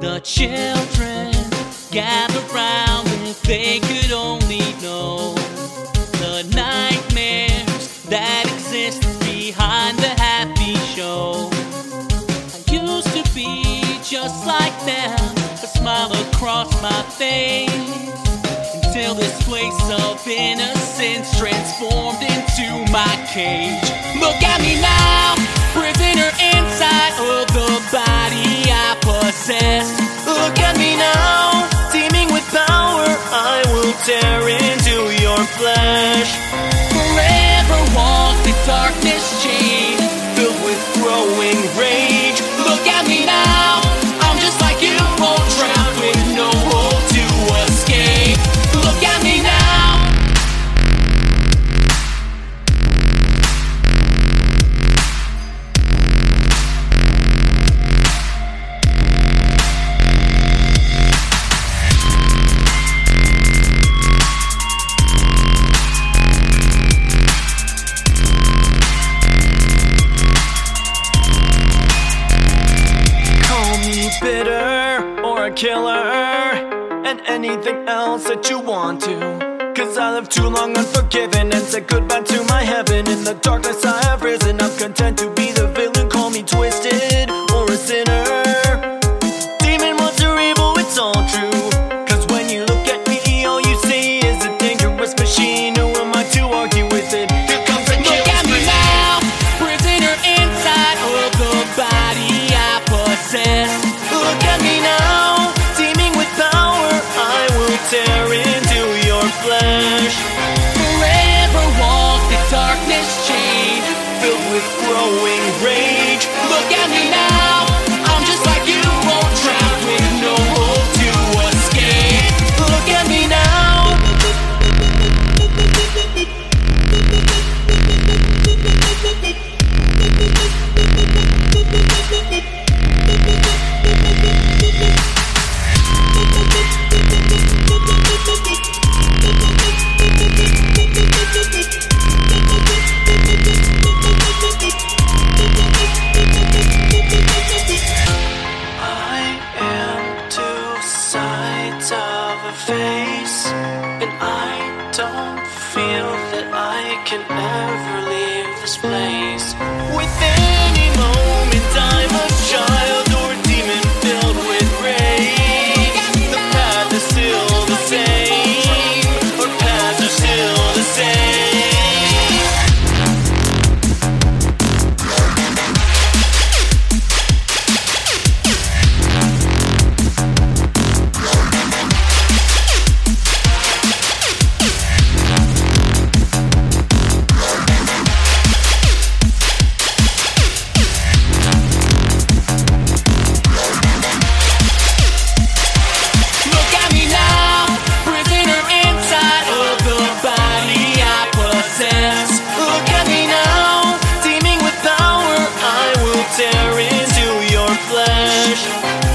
The children gather round if they could only know the nightmares that exist behind the happy show. I used to be just like them, a smile across my face. Until this place of innocence transformed into my cage. Look at me now, prisoner tear into your flesh. Forever walk the darkness chain, filled with growing rage. Bitter or a killer, and anything else that you want to. Cause I lived too long unforgiven and said goodbye to my heaven. In the darkness I have risen, I'm content to be the villain. Call me twisted your feel that I can ever leave this place. With any moment, I'm a child. Bye.